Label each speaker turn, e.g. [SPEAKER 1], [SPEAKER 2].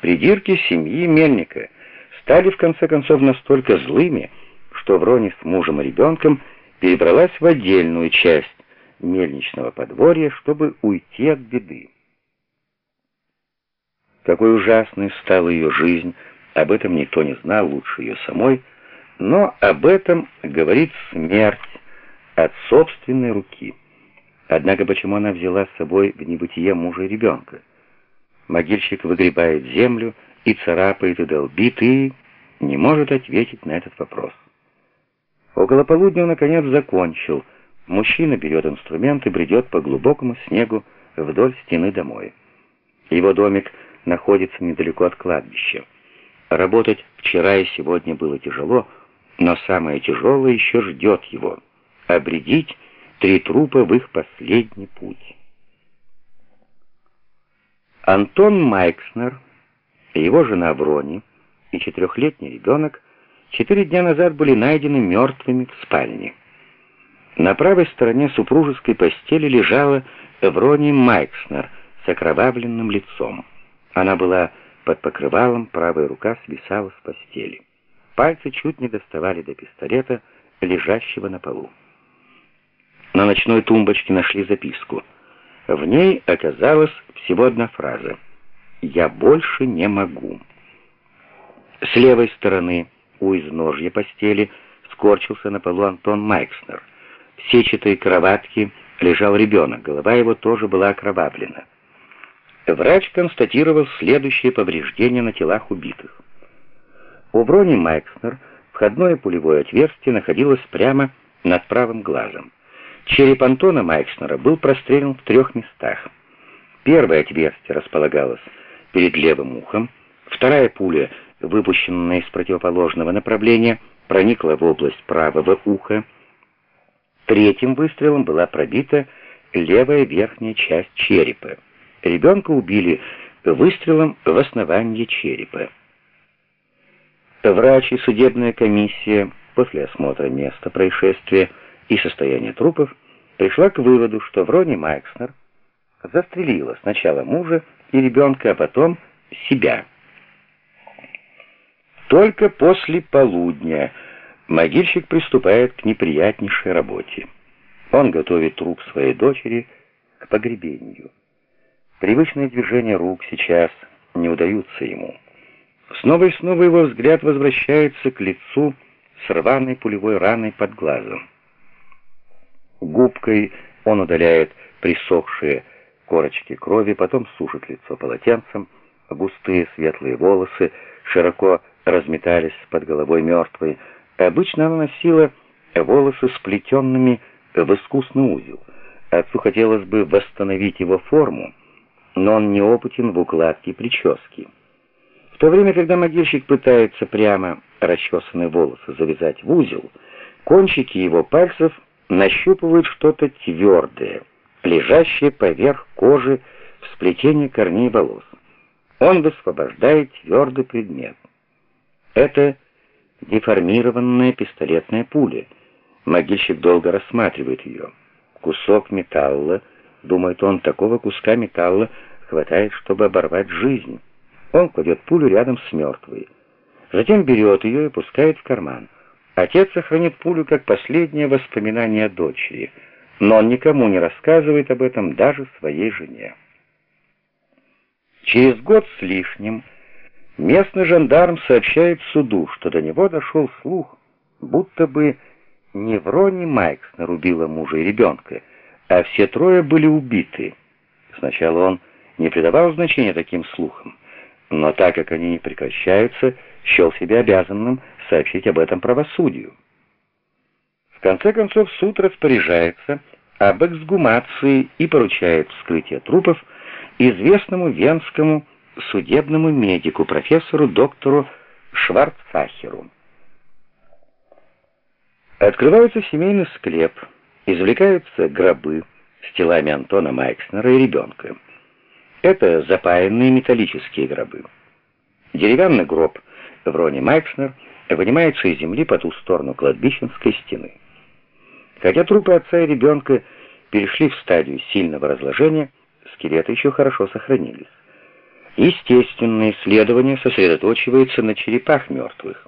[SPEAKER 1] Придирки семьи Мельника стали в конце концов настолько злыми, что Врони с мужем и ребенком перебралась в отдельную часть мельничного подворья, чтобы уйти от беды. Какой ужасной стала ее жизнь, об этом никто не знал лучше ее самой, но об этом говорит смерть от собственной руки. Однако почему она взяла с собой в небытие мужа и ребенка? Могильщик выгребает землю и царапает и долбит, и не может ответить на этот вопрос. Около полудня он, наконец, закончил. Мужчина берет инструмент и бредет по глубокому снегу вдоль стены домой. Его домик находится недалеко от кладбища. Работать вчера и сегодня было тяжело, но самое тяжелое еще ждет его — обредить три трупа в их последний путь. Антон Майкснер, его жена Брони и четырехлетний ребенок четыре дня назад были найдены мертвыми в спальне. На правой стороне супружеской постели лежала Брони Майкснер с окровавленным лицом. Она была под покрывалом, правая рука свисала с постели. Пальцы чуть не доставали до пистолета, лежащего на полу. На ночной тумбочке нашли записку. В ней оказалась всего одна фраза «Я больше не могу». С левой стороны, у изножья постели, скорчился на полу Антон Майкснер. В сетчатой кроватке лежал ребенок, голова его тоже была окровавлена. Врач констатировал следующее повреждение на телах убитых. У Брони Майкснер входное пулевое отверстие находилось прямо над правым глазом. Череп Антона Майкснера был прострелен в трех местах. Первое отверстие располагалось перед левым ухом, вторая пуля, выпущенная из противоположного направления, проникла в область правого уха. Третьим выстрелом была пробита левая верхняя часть черепа. Ребенка убили выстрелом в основание черепа. Врач и судебная комиссия после осмотра места происшествия и состояния трупов пришла к выводу, что Врони Майкснер застрелила сначала мужа и ребенка, а потом себя. Только после полудня могильщик приступает к неприятнейшей работе. Он готовит труп своей дочери к погребению. Привычные движения рук сейчас не удаются ему. Снова и снова его взгляд возвращается к лицу с рваной пулевой раной под глазом. Губкой он удаляет присохшие корочки крови, потом сушит лицо полотенцем, густые светлые волосы широко разметались под головой мертвой. Обычно она носила волосы сплетенными в искусный узел. Отцу хотелось бы восстановить его форму, но он неопытен в укладке прически. В то время, когда могильщик пытается прямо расчесанные волосы завязать в узел, кончики его пальцев нащупывают что-то твердое, лежащее поверх кожи в сплетении корней волос. Он высвобождает твердый предмет. Это деформированная пистолетная пуля. Могильщик долго рассматривает ее. Кусок металла, думает он, такого куска металла хватает, чтобы оборвать жизнь. Он кладет пулю рядом с мертвой. Затем берет ее и пускает в карман. Отец сохранит пулю как последнее воспоминание о дочери, но он никому не рассказывает об этом, даже своей жене. Через год с лишним местный жандарм сообщает суду, что до него дошел слух, будто бы не Врони Майкснер убила мужа и ребенка, а все трое были убиты. Сначала он не придавал значения таким слухам, но так как они не прекращаются, счел себя обязанным сообщить об этом правосудию. В конце концов суд распоряжается об эксгумации и поручает вскрытие трупов известному венскому судебному медику, профессору доктору Шварцахеру. Открывается семейный склеп, извлекаются гробы с телами Антона Майкснера и ребенка. Это запаянные металлические гробы. Деревянный гроб Врони Майкснер вынимается из земли по ту сторону кладбищенской стены. Хотя трупы отца и ребенка перешли в стадию сильного разложения, скелеты еще хорошо сохранились. Естественное исследование сосредоточивается на черепах мертвых.